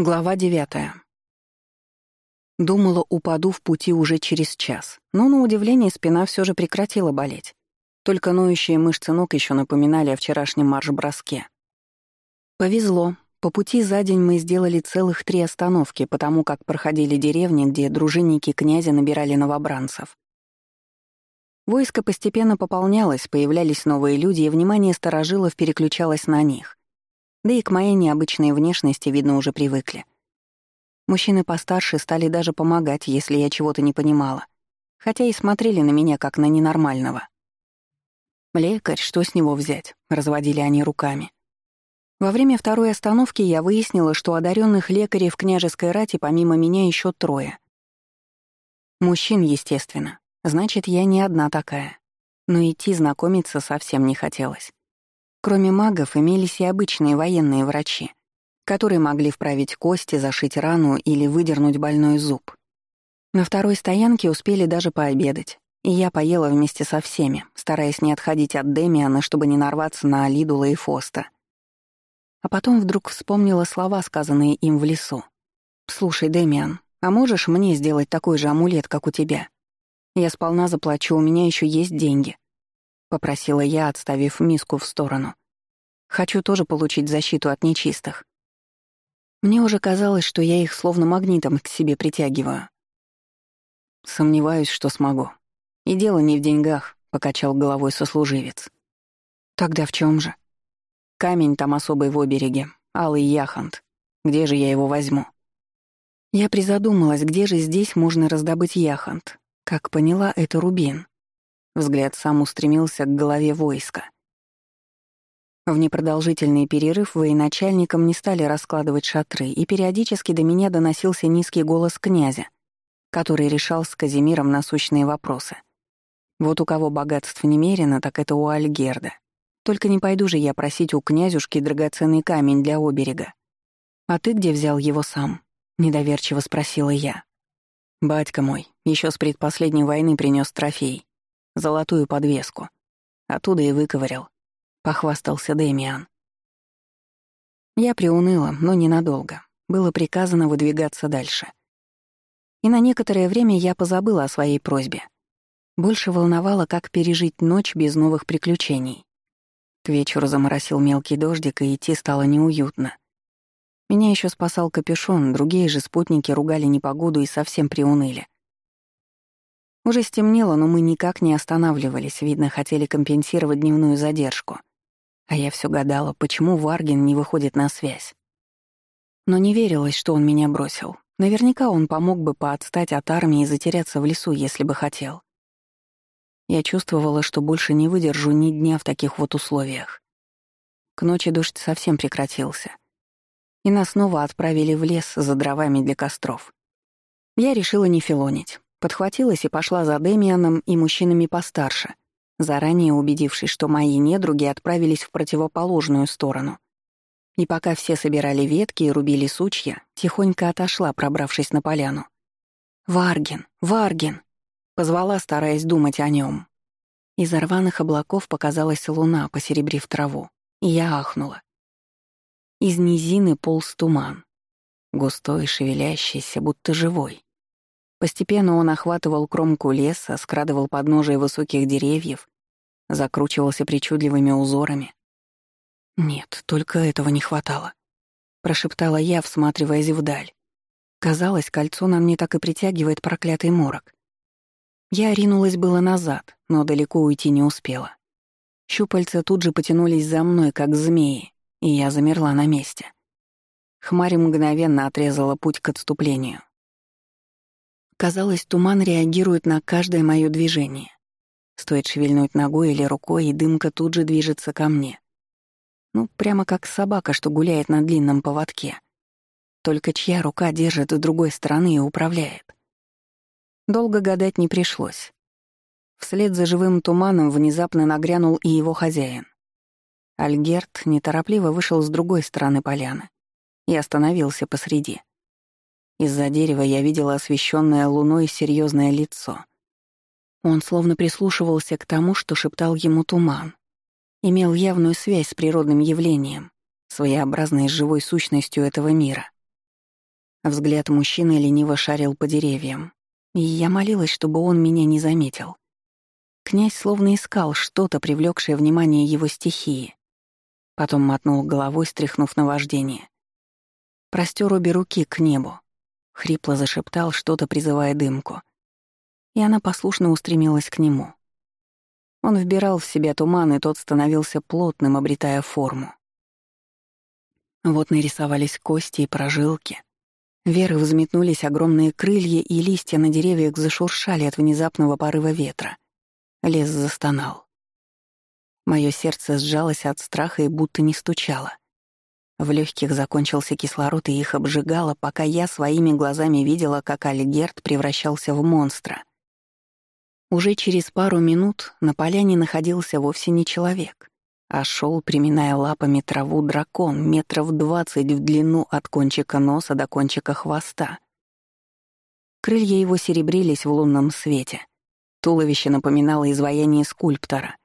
Глава девятая. Думала, упаду в пути уже через час, но, на удивление, спина все же прекратила болеть. Только ноющие мышцы ног еще напоминали о вчерашнем марш-броске. Повезло. По пути за день мы сделали целых три остановки, потому как проходили деревни, где дружинники князя набирали новобранцев. Войско постепенно пополнялось, появлялись новые люди, и внимание старожилов переключалось на них. Да и к моей необычной внешности, видно, уже привыкли. Мужчины постарше стали даже помогать, если я чего-то не понимала, хотя и смотрели на меня как на ненормального. «Лекарь, что с него взять?» — разводили они руками. Во время второй остановки я выяснила, что одаренных лекарей в княжеской рате помимо меня еще трое. Мужчин, естественно. Значит, я не одна такая. Но идти знакомиться совсем не хотелось. Кроме магов имелись и обычные военные врачи, которые могли вправить кости, зашить рану или выдернуть больной зуб. На второй стоянке успели даже пообедать, и я поела вместе со всеми, стараясь не отходить от Демиана, чтобы не нарваться на Алидула и Фоста. А потом вдруг вспомнила слова, сказанные им в лесу. «Слушай, Демиан, а можешь мне сделать такой же амулет, как у тебя? Я сполна заплачу, у меня еще есть деньги. — попросила я, отставив миску в сторону. «Хочу тоже получить защиту от нечистых». Мне уже казалось, что я их словно магнитом к себе притягиваю. «Сомневаюсь, что смогу. И дело не в деньгах», — покачал головой сослуживец. «Тогда в чем же?» «Камень там особый в обереге, алый яхонт. Где же я его возьму?» Я призадумалась, где же здесь можно раздобыть яхонт. Как поняла, это рубин. Взгляд сам устремился к голове войска. В непродолжительный перерыв военачальникам не стали раскладывать шатры, и периодически до меня доносился низкий голос князя, который решал с Казимиром насущные вопросы. Вот у кого богатств немерено, так это у Альгерда. Только не пойду же я просить у князюшки драгоценный камень для оберега. «А ты где взял его сам?» — недоверчиво спросила я. «Батька мой, еще с предпоследней войны принес трофей золотую подвеску. Оттуда и выковырял. Похвастался Дэмиан. Я приуныла, но ненадолго. Было приказано выдвигаться дальше. И на некоторое время я позабыла о своей просьбе. Больше волновало, как пережить ночь без новых приключений. К вечеру заморосил мелкий дождик, и идти стало неуютно. Меня еще спасал капюшон, другие же спутники ругали непогоду и совсем приуныли. Уже стемнело, но мы никак не останавливались, видно, хотели компенсировать дневную задержку. А я все гадала, почему Варгин не выходит на связь. Но не верилось, что он меня бросил. Наверняка он помог бы поотстать от армии и затеряться в лесу, если бы хотел. Я чувствовала, что больше не выдержу ни дня в таких вот условиях. К ночи дождь совсем прекратился. И нас снова отправили в лес за дровами для костров. Я решила не филонить. Подхватилась и пошла за Демианом и мужчинами постарше, заранее убедившись, что мои недруги отправились в противоположную сторону. И пока все собирали ветки и рубили сучья, тихонько отошла, пробравшись на поляну. «Варгин! Варгин!» — позвала, стараясь думать о нем. Из рваных облаков показалась луна, посеребрив траву, и я ахнула. Из низины полз туман, густой, шевелящийся, будто живой. Постепенно он охватывал кромку леса, скрадывал подножие высоких деревьев, закручивался причудливыми узорами. «Нет, только этого не хватало», — прошептала я, всматриваясь вдаль. Казалось, кольцо на мне так и притягивает проклятый морок. Я ринулась было назад, но далеко уйти не успела. Щупальца тут же потянулись за мной, как змеи, и я замерла на месте. Хмарь мгновенно отрезала путь к отступлению. Казалось, туман реагирует на каждое мое движение. Стоит шевельнуть ногой или рукой, и дымка тут же движется ко мне. Ну, прямо как собака, что гуляет на длинном поводке. Только чья рука держит с другой стороны и управляет. Долго гадать не пришлось. Вслед за живым туманом внезапно нагрянул и его хозяин. Альгерт неторопливо вышел с другой стороны поляны и остановился посреди. Из-за дерева я видела освещенное луной серьезное лицо. Он словно прислушивался к тому, что шептал ему туман. Имел явную связь с природным явлением, своеобразной живой сущностью этого мира. Взгляд мужчины лениво шарил по деревьям, и я молилась, чтобы он меня не заметил. Князь словно искал что-то, привлекшее внимание его стихии. Потом мотнул головой, стряхнув на вождение. Простер обе руки к небу. Хрипло зашептал, что-то призывая дымку. И она послушно устремилась к нему. Он вбирал в себя туман, и тот становился плотным, обретая форму. Вот нарисовались кости и прожилки. Веры взметнулись огромные крылья, и листья на деревьях зашуршали от внезапного порыва ветра. Лес застонал. Мое сердце сжалось от страха и будто не стучало. В легких закончился кислород, и их обжигало, пока я своими глазами видела, как Альгерт превращался в монстра. Уже через пару минут на поляне находился вовсе не человек, а шел, приминая лапами траву, дракон метров двадцать в длину от кончика носа до кончика хвоста. Крылья его серебрились в лунном свете. Туловище напоминало изваяние скульптора,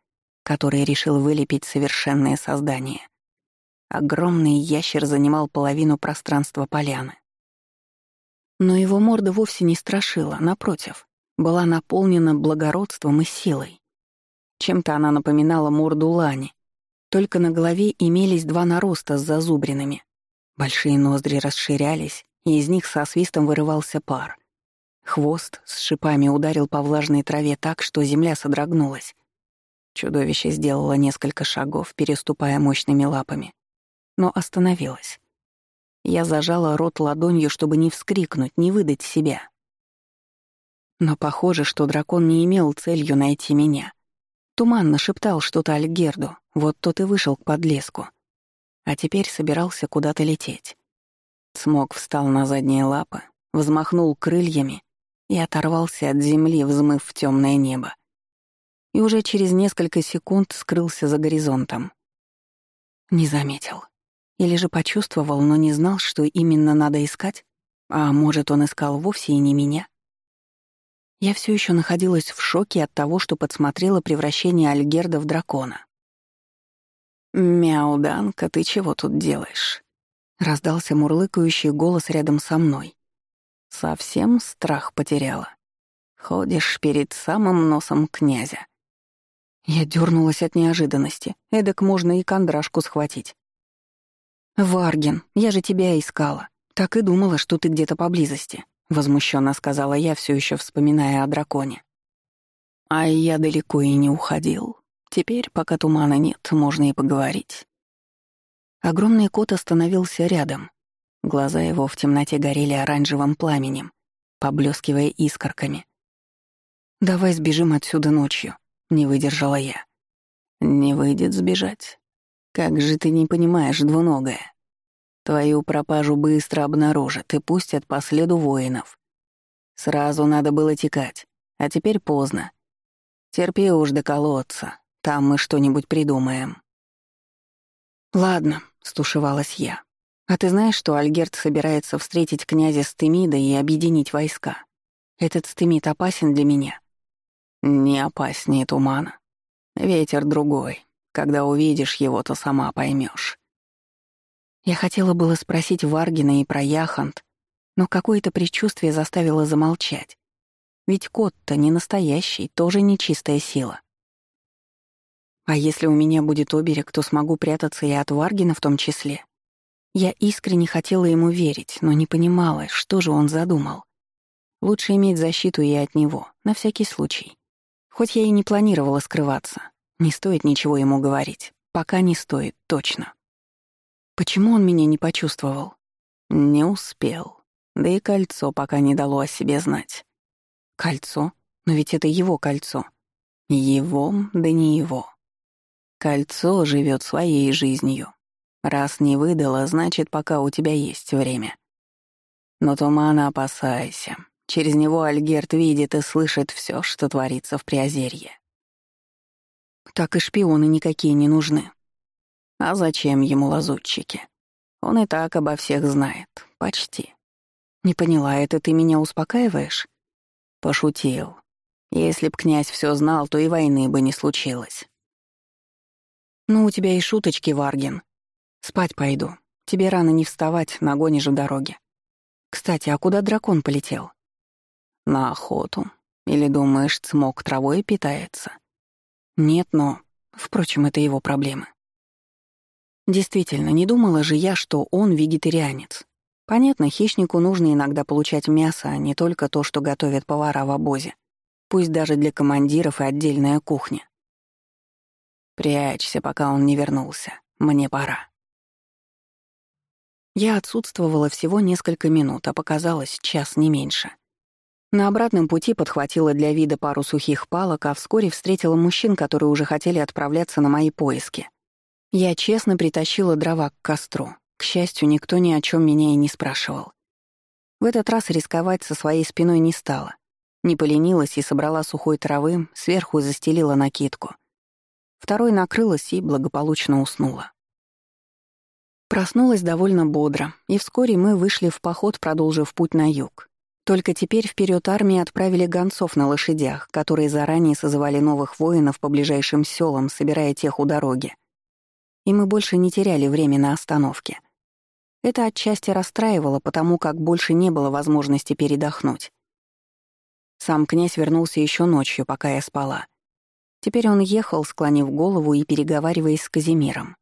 который решил вылепить совершенное создание. Огромный ящер занимал половину пространства поляны. Но его морда вовсе не страшила, напротив была наполнена благородством и силой. Чем-то она напоминала морду Лани, только на голове имелись два нароста с зазубринами. Большие ноздри расширялись, и из них со свистом вырывался пар. Хвост с шипами ударил по влажной траве так, что земля содрогнулась. Чудовище сделало несколько шагов, переступая мощными лапами, но остановилось. Я зажала рот ладонью, чтобы не вскрикнуть, не выдать себя. Но похоже, что дракон не имел целью найти меня. Туманно шептал что-то Альгерду, вот тот и вышел к подлеску. А теперь собирался куда-то лететь. Смог встал на задние лапы, взмахнул крыльями и оторвался от земли, взмыв в темное небо. И уже через несколько секунд скрылся за горизонтом. Не заметил. Или же почувствовал, но не знал, что именно надо искать? А может, он искал вовсе и не меня? Я все еще находилась в шоке от того, что подсмотрела превращение Альгерда в дракона. «Мяу, Данка, ты чего тут делаешь?» — раздался мурлыкающий голос рядом со мной. «Совсем страх потеряла. Ходишь перед самым носом князя». Я дернулась от неожиданности. Эдак можно и кондрашку схватить. «Варген, я же тебя искала. Так и думала, что ты где-то поблизости». — возмущенно сказала я, все еще вспоминая о драконе. А я далеко и не уходил. Теперь, пока тумана нет, можно и поговорить. Огромный кот остановился рядом. Глаза его в темноте горели оранжевым пламенем, поблескивая искорками. «Давай сбежим отсюда ночью», — не выдержала я. «Не выйдет сбежать. Как же ты не понимаешь, двуногая?» Твою пропажу быстро обнаружат и пустят по следу воинов. Сразу надо было текать, а теперь поздно. Терпи уж до колодца, там мы что-нибудь придумаем. «Ладно», — стушевалась я. «А ты знаешь, что Альгерт собирается встретить князя Стемида и объединить войска? Этот Стемид опасен для меня?» «Не опаснее тумана. Ветер другой. Когда увидишь его, то сама поймешь. Я хотела было спросить Варгина и про Яхант, но какое-то предчувствие заставило замолчать. Ведь кот-то не настоящий, тоже нечистая сила. А если у меня будет оберег, то смогу прятаться и от Варгина в том числе. Я искренне хотела ему верить, но не понимала, что же он задумал. Лучше иметь защиту и от него, на всякий случай. Хоть я и не планировала скрываться, не стоит ничего ему говорить. Пока не стоит, точно. Почему он меня не почувствовал? Не успел. Да и кольцо пока не дало о себе знать. Кольцо? Но ведь это его кольцо. Его, да не его. Кольцо живет своей жизнью. Раз не выдала, значит, пока у тебя есть время. Но тумана опасайся. Через него Альгерт видит и слышит все, что творится в Приозерье. Так и шпионы никакие не нужны. А зачем ему лазутчики? Он и так обо всех знает. Почти. Не поняла, это ты меня успокаиваешь? Пошутил. Если б князь все знал, то и войны бы не случилось. Ну, у тебя и шуточки, Варгин. Спать пойду. Тебе рано не вставать, нагонишь в дороге. Кстати, а куда дракон полетел? На охоту. Или думаешь, цмок травой питается? Нет, но... Впрочем, это его проблемы. Действительно, не думала же я, что он вегетарианец. Понятно, хищнику нужно иногда получать мясо, а не только то, что готовят повара в обозе. Пусть даже для командиров и отдельная кухня. Прячься, пока он не вернулся. Мне пора. Я отсутствовала всего несколько минут, а показалось час не меньше. На обратном пути подхватила для вида пару сухих палок, а вскоре встретила мужчин, которые уже хотели отправляться на мои поиски. Я честно притащила дрова к костру. К счастью, никто ни о чем меня и не спрашивал. В этот раз рисковать со своей спиной не стала. Не поленилась и собрала сухой травы, сверху застелила накидку. Второй накрылась и благополучно уснула. Проснулась довольно бодро, и вскоре мы вышли в поход, продолжив путь на юг. Только теперь вперед армии отправили гонцов на лошадях, которые заранее созывали новых воинов по ближайшим селам, собирая тех у дороги. И мы больше не теряли время на остановке. Это отчасти расстраивало, потому как больше не было возможности передохнуть. Сам князь вернулся еще ночью, пока я спала. Теперь он ехал, склонив голову и переговариваясь с Казимиром.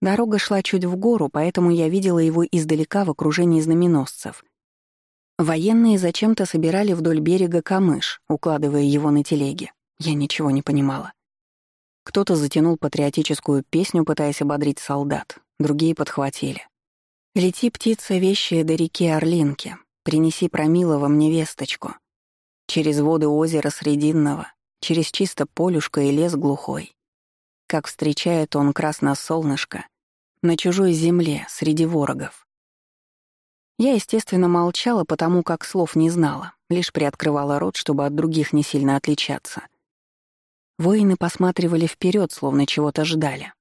Дорога шла чуть в гору, поэтому я видела его издалека в окружении знаменосцев. Военные зачем-то собирали вдоль берега камыш, укладывая его на телеги. Я ничего не понимала. Кто-то затянул патриотическую песню, пытаясь ободрить солдат, другие подхватили. «Лети, птица, вещая до реки Орлинки, принеси промилого мне весточку. Через воды озера Срединного, через чисто полюшко и лес глухой как встречает он красное солнышко на чужой земле среди ворогов. Я, естественно, молчала, потому как слов не знала, лишь приоткрывала рот, чтобы от других не сильно отличаться. Воины посматривали вперед, словно чего-то ждали.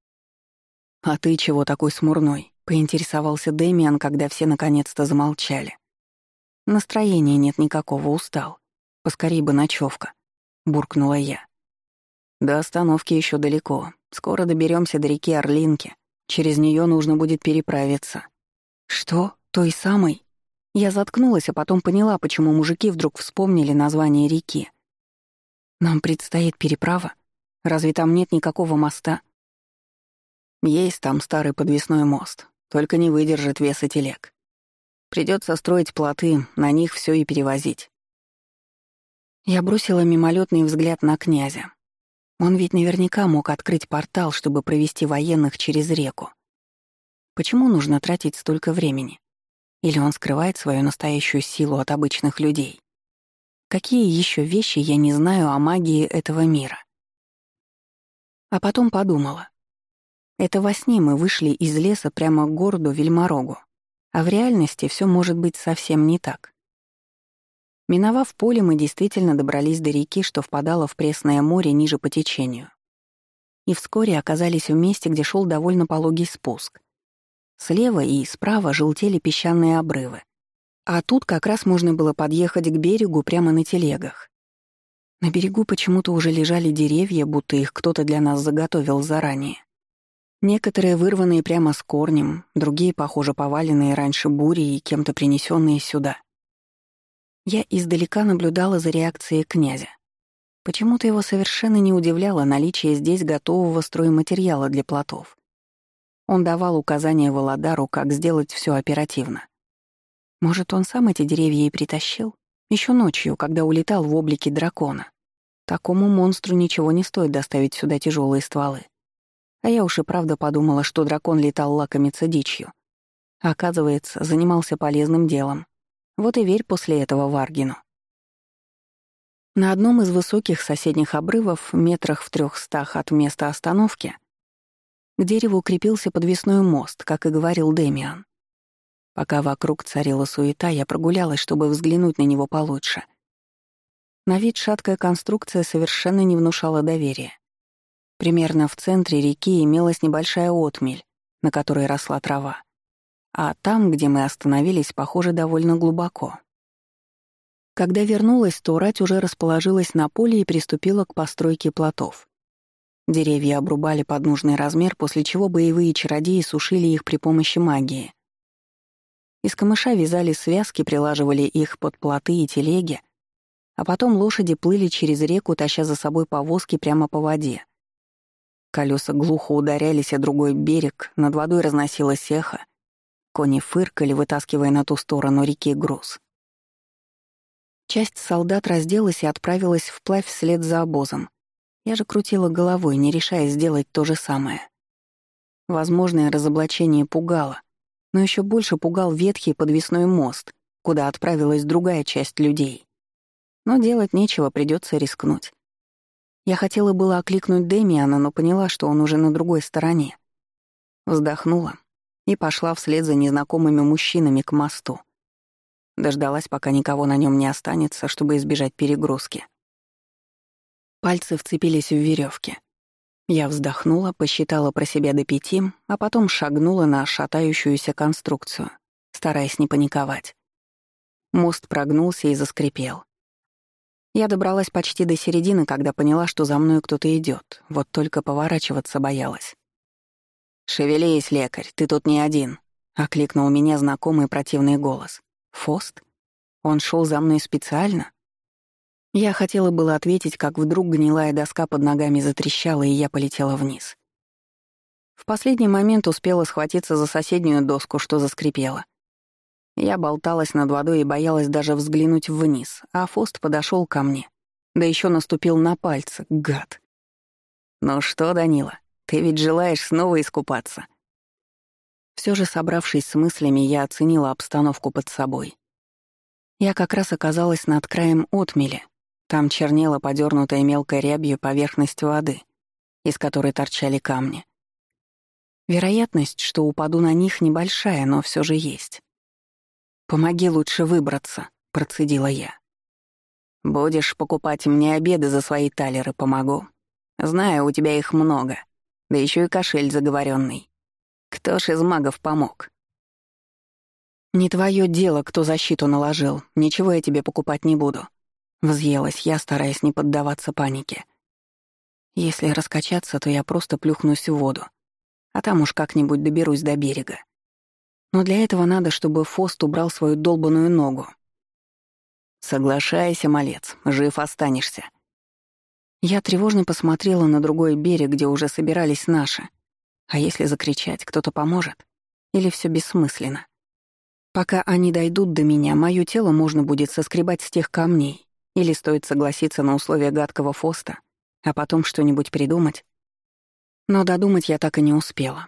«А ты чего такой смурной?» — поинтересовался Дэмиан, когда все наконец-то замолчали. «Настроения нет никакого, устал. Поскорей бы ночевка», — буркнула я. До остановки еще далеко. Скоро доберемся до реки Орлинки. Через нее нужно будет переправиться. Что? Той самой? Я заткнулась, а потом поняла, почему мужики вдруг вспомнили название реки. Нам предстоит переправа? Разве там нет никакого моста? Есть там старый подвесной мост, только не выдержит веса телег. Придется строить плоты, на них все и перевозить. Я бросила мимолетный взгляд на князя. Он ведь наверняка мог открыть портал, чтобы провести военных через реку. Почему нужно тратить столько времени? Или он скрывает свою настоящую силу от обычных людей? Какие еще вещи я не знаю о магии этого мира? А потом подумала. Это во сне мы вышли из леса прямо к городу Вельморогу, а в реальности все может быть совсем не так. Миновав поле, мы действительно добрались до реки, что впадала в пресное море ниже по течению. И вскоре оказались в месте, где шел довольно пологий спуск. Слева и справа желтели песчаные обрывы. А тут как раз можно было подъехать к берегу прямо на телегах. На берегу почему-то уже лежали деревья, будто их кто-то для нас заготовил заранее. Некоторые вырванные прямо с корнем, другие, похоже, поваленные раньше бурей и кем-то принесенные сюда. Я издалека наблюдала за реакцией князя. Почему-то его совершенно не удивляло наличие здесь готового стройматериала для плотов. Он давал указания Володару, как сделать все оперативно. Может, он сам эти деревья и притащил? Еще ночью, когда улетал в облике дракона. Такому монстру ничего не стоит доставить сюда тяжелые стволы. А я уж и правда подумала, что дракон летал лакомиться дичью. Оказывается, занимался полезным делом. Вот и верь после этого Варгину. На одном из высоких соседних обрывов, метрах в трехстах от места остановки, к дереву укрепился подвесной мост, как и говорил Демиан. Пока вокруг царила суета, я прогулялась, чтобы взглянуть на него получше. На вид шаткая конструкция совершенно не внушала доверия. Примерно в центре реки имелась небольшая отмель, на которой росла трава а там, где мы остановились, похоже, довольно глубоко. Когда вернулась, то рать уже расположилась на поле и приступила к постройке плотов. Деревья обрубали под нужный размер, после чего боевые чародеи сушили их при помощи магии. Из камыша вязали связки, прилаживали их под плоты и телеги, а потом лошади плыли через реку, таща за собой повозки прямо по воде. Колеса глухо ударялись о другой берег, над водой разносилось эхо. Кони фыркали, вытаскивая на ту сторону реки груз. Часть солдат разделась и отправилась вплавь вслед за обозом. Я же крутила головой, не решая сделать то же самое. Возможное разоблачение пугало, но еще больше пугал ветхий подвесной мост, куда отправилась другая часть людей. Но делать нечего, придется рискнуть. Я хотела было окликнуть Демиана, но поняла, что он уже на другой стороне. Вздохнула и пошла вслед за незнакомыми мужчинами к мосту. Дождалась, пока никого на нем не останется, чтобы избежать перегрузки. Пальцы вцепились в веревки. Я вздохнула, посчитала про себя до пяти, а потом шагнула на шатающуюся конструкцию, стараясь не паниковать. Мост прогнулся и заскрипел. Я добралась почти до середины, когда поняла, что за мной кто-то идет, вот только поворачиваться боялась. «Шевелись, лекарь, ты тут не один», — окликнул меня знакомый противный голос. Фост? Он шел за мной специально? Я хотела было ответить, как вдруг гнилая доска под ногами затрещала, и я полетела вниз. В последний момент успела схватиться за соседнюю доску, что заскрипела. Я болталась над водой и боялась даже взглянуть вниз, а Фост подошел ко мне. Да еще наступил на пальцы, гад. «Ну что, Данила, ты ведь желаешь снова искупаться?» Все же, собравшись с мыслями, я оценила обстановку под собой. Я как раз оказалась над краем отмели. Там чернела подернутая мелкой рябью поверхность воды, из которой торчали камни. Вероятность, что упаду на них, небольшая, но все же есть. «Помоги лучше выбраться», — процедила я. «Будешь покупать мне обеды за свои талеры, помогу. Знаю, у тебя их много, да еще и кошель заговоренный. Кто ж из магов помог? «Не твое дело, кто защиту наложил. Ничего я тебе покупать не буду». Взъелась я, стараясь не поддаваться панике. Если раскачаться, то я просто плюхнусь в воду. А там уж как-нибудь доберусь до берега. Но для этого надо, чтобы Фост убрал свою долбаную ногу. «Соглашайся, малец, жив останешься». Я тревожно посмотрела на другой берег, где уже собирались наши, а если закричать, кто-то поможет? Или все бессмысленно? Пока они дойдут до меня, мое тело можно будет соскребать с тех камней. Или стоит согласиться на условия гадкого Фоста, а потом что-нибудь придумать. Но додумать я так и не успела.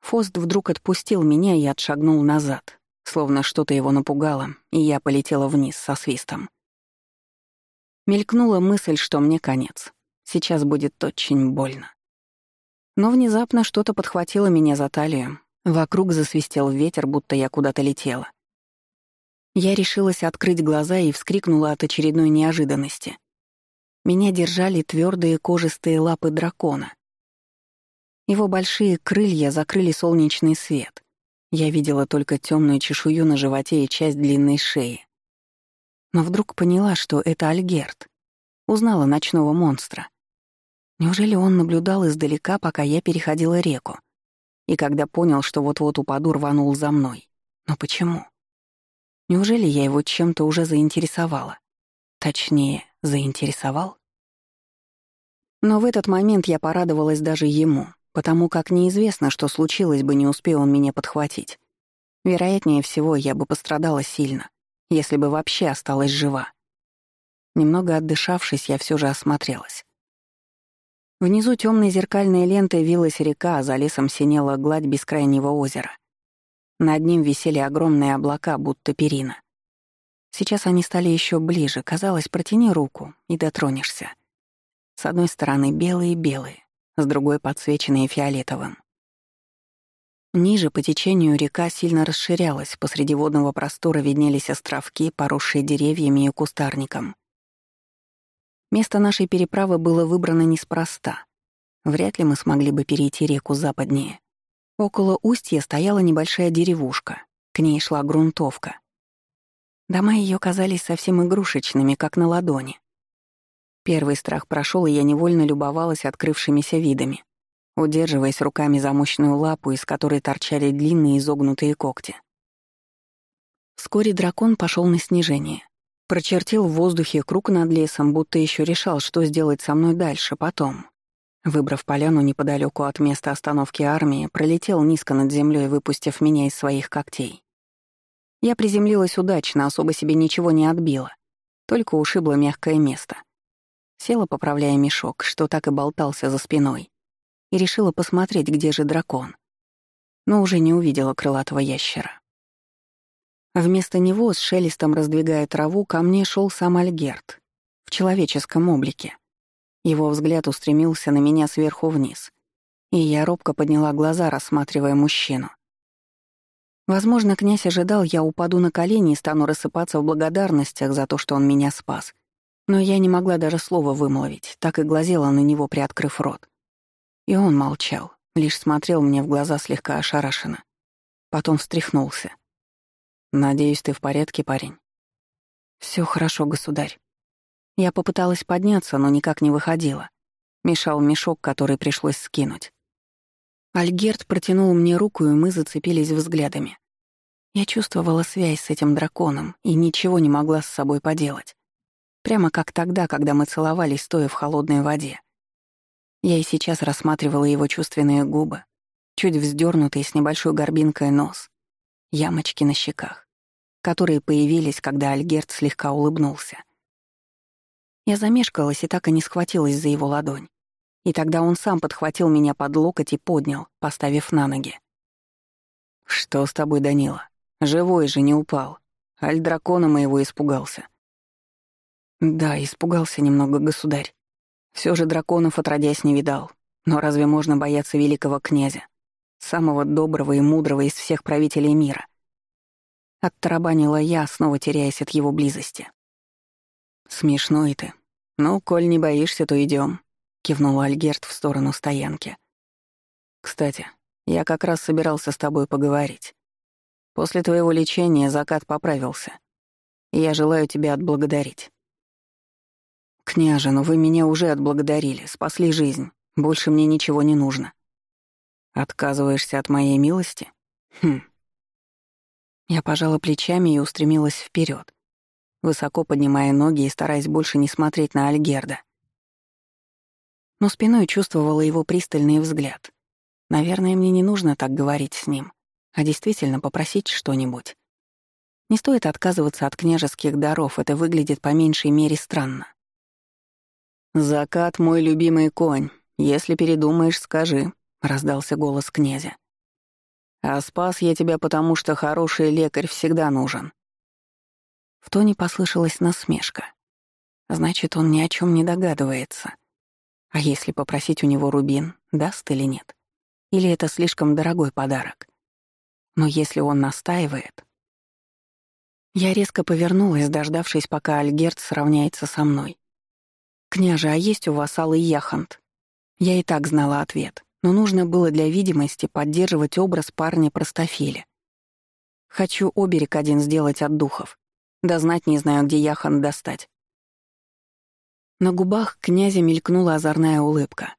Фост вдруг отпустил меня и отшагнул назад, словно что-то его напугало, и я полетела вниз со свистом. Мелькнула мысль, что мне конец. Сейчас будет очень больно. Но внезапно что-то подхватило меня за талию. Вокруг засвистел ветер, будто я куда-то летела. Я решилась открыть глаза и вскрикнула от очередной неожиданности. Меня держали твердые кожистые лапы дракона. Его большие крылья закрыли солнечный свет. Я видела только темную чешую на животе и часть длинной шеи. Но вдруг поняла, что это Альгерт. Узнала ночного монстра. Неужели он наблюдал издалека, пока я переходила реку? И когда понял, что вот-вот упаду, рванул за мной. Но почему? Неужели я его чем-то уже заинтересовала? Точнее, заинтересовал? Но в этот момент я порадовалась даже ему, потому как неизвестно, что случилось бы, не успел он меня подхватить. Вероятнее всего, я бы пострадала сильно, если бы вообще осталась жива. Немного отдышавшись, я все же осмотрелась. Внизу темной зеркальной лентой вилась река, а за лесом синела гладь бескрайнего озера. Над ним висели огромные облака, будто перина. Сейчас они стали еще ближе, казалось, протяни руку и дотронешься. С одной стороны белые-белые, с другой подсвеченные фиолетовым. Ниже по течению река сильно расширялась, посреди водного простора виднелись островки, поросшие деревьями и кустарником — Место нашей переправы было выбрано неспроста. Вряд ли мы смогли бы перейти реку западнее. Около устья стояла небольшая деревушка. К ней шла грунтовка. Дома ее казались совсем игрушечными, как на ладони. Первый страх прошел, и я невольно любовалась открывшимися видами, удерживаясь руками за мощную лапу, из которой торчали длинные изогнутые когти. Вскоре дракон пошел на снижение. Прочертил в воздухе круг над лесом, будто еще решал, что сделать со мной дальше, потом. Выбрав поляну неподалеку от места остановки армии, пролетел низко над землей, выпустив меня из своих когтей. Я приземлилась удачно, особо себе ничего не отбила, только ушибла мягкое место. Села, поправляя мешок, что так и болтался за спиной, и решила посмотреть, где же дракон. Но уже не увидела крылатого ящера. Вместо него, с шелестом раздвигая траву, ко мне шел сам Альгерт в человеческом облике. Его взгляд устремился на меня сверху вниз, и я робко подняла глаза, рассматривая мужчину. Возможно, князь ожидал, я упаду на колени и стану рассыпаться в благодарностях за то, что он меня спас. Но я не могла даже слова вымолвить, так и глазела на него, приоткрыв рот. И он молчал, лишь смотрел мне в глаза слегка ошарашенно. Потом встряхнулся. «Надеюсь, ты в порядке, парень?» Все хорошо, государь». Я попыталась подняться, но никак не выходила. Мешал мешок, который пришлось скинуть. Альгерт протянул мне руку, и мы зацепились взглядами. Я чувствовала связь с этим драконом и ничего не могла с собой поделать. Прямо как тогда, когда мы целовались, стоя в холодной воде. Я и сейчас рассматривала его чувственные губы, чуть вздернутый с небольшой горбинкой нос, ямочки на щеках, которые появились, когда Альгерт слегка улыбнулся. Я замешкалась и так и не схватилась за его ладонь. И тогда он сам подхватил меня под локоть и поднял, поставив на ноги. «Что с тобой, Данила? Живой же не упал. Аль дракона моего испугался». «Да, испугался немного, государь. Все же драконов отродясь не видал. Но разве можно бояться великого князя? самого доброго и мудрого из всех правителей мира. Оттарабанила я, снова теряясь от его близости. «Смешно и ты. Ну, коль не боишься, то идем, кивнул Альгерт в сторону стоянки. «Кстати, я как раз собирался с тобой поговорить. После твоего лечения закат поправился, я желаю тебя отблагодарить». «Княже, но вы меня уже отблагодарили, спасли жизнь. Больше мне ничего не нужно. Отказываешься от моей милости? Хм. Я пожала плечами и устремилась вперед, высоко поднимая ноги и стараясь больше не смотреть на Альгерда. Но спиной чувствовала его пристальный взгляд. Наверное, мне не нужно так говорить с ним, а действительно попросить что-нибудь. Не стоит отказываться от княжеских даров, это выглядит по меньшей мере странно. «Закат — мой любимый конь. Если передумаешь, скажи», — раздался голос князя. «А спас я тебя, потому что хороший лекарь всегда нужен». В тоне послышалась насмешка. Значит, он ни о чем не догадывается. А если попросить у него рубин, даст или нет? Или это слишком дорогой подарок? Но если он настаивает... Я резко повернулась, дождавшись, пока Альгерт сравняется со мной. «Княже, а есть у вас алый яхонт?» Я и так знала ответ но нужно было для видимости поддерживать образ парня-простофиля. Хочу оберег один сделать от духов. Да знать не знаю, где яхан достать. На губах князя мелькнула озорная улыбка.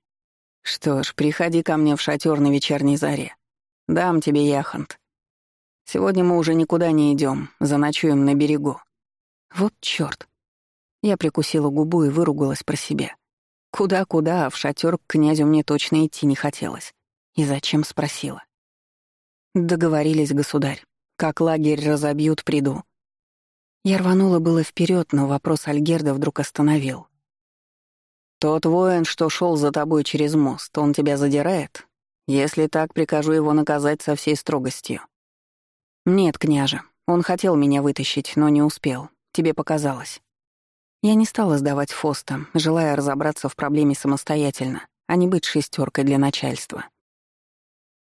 «Что ж, приходи ко мне в шатер на вечерней заре. Дам тебе яхонт. Сегодня мы уже никуда не идем, заночуем на берегу». Вот чёрт. Я прикусила губу и выругалась про себя. Куда-куда, а в шатер к князю мне точно идти не хотелось. И зачем спросила? Договорились, государь. Как лагерь разобьют, приду. Я рванула было вперед, но вопрос Альгерда вдруг остановил. «Тот воин, что шел за тобой через мост, он тебя задирает? Если так, прикажу его наказать со всей строгостью». «Нет, княже, он хотел меня вытащить, но не успел. Тебе показалось». Я не стала сдавать Фоста, желая разобраться в проблеме самостоятельно, а не быть шестеркой для начальства.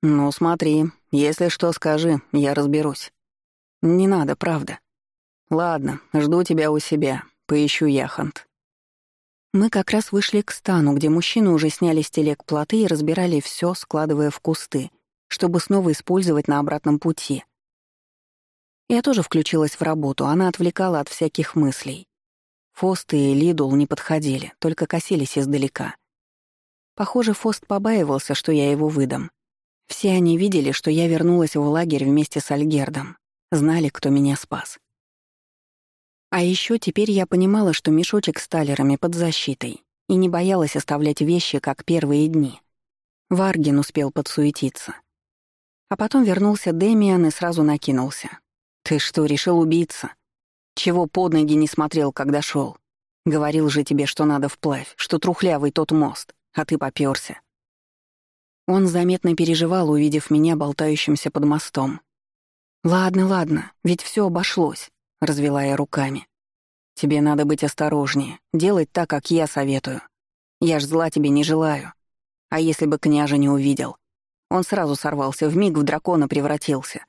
«Ну, смотри, если что, скажи, я разберусь». «Не надо, правда». «Ладно, жду тебя у себя, поищу яхонт». Мы как раз вышли к стану, где мужчины уже сняли с телег плоты и разбирали все, складывая в кусты, чтобы снова использовать на обратном пути. Я тоже включилась в работу, она отвлекала от всяких мыслей. Фост и Лидул не подходили, только косились издалека. Похоже, Фост побаивался, что я его выдам. Все они видели, что я вернулась в лагерь вместе с Альгердом. знали, кто меня спас. А еще теперь я понимала, что мешочек с талерами под защитой, и не боялась оставлять вещи, как первые дни. Варгин успел подсуетиться. А потом вернулся Демиан и сразу накинулся. «Ты что, решил убиться? Чего под ноги не смотрел, когда шел? Говорил же тебе, что надо вплавь, что трухлявый тот мост, а ты попёрся». Он заметно переживал, увидев меня болтающимся под мостом. «Ладно, ладно, ведь все обошлось», — развела я руками. «Тебе надо быть осторожнее, делать так, как я советую. Я ж зла тебе не желаю. А если бы княжа не увидел? Он сразу сорвался, вмиг в дракона превратился.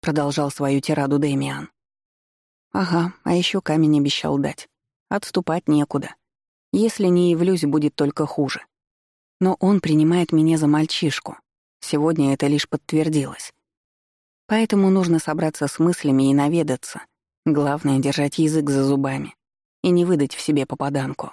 Продолжал свою тираду Дэмиан. Ага, а еще камень обещал дать. Отступать некуда. Если не явлюсь, будет только хуже. Но он принимает меня за мальчишку. Сегодня это лишь подтвердилось. Поэтому нужно собраться с мыслями и наведаться. Главное — держать язык за зубами и не выдать в себе попаданку.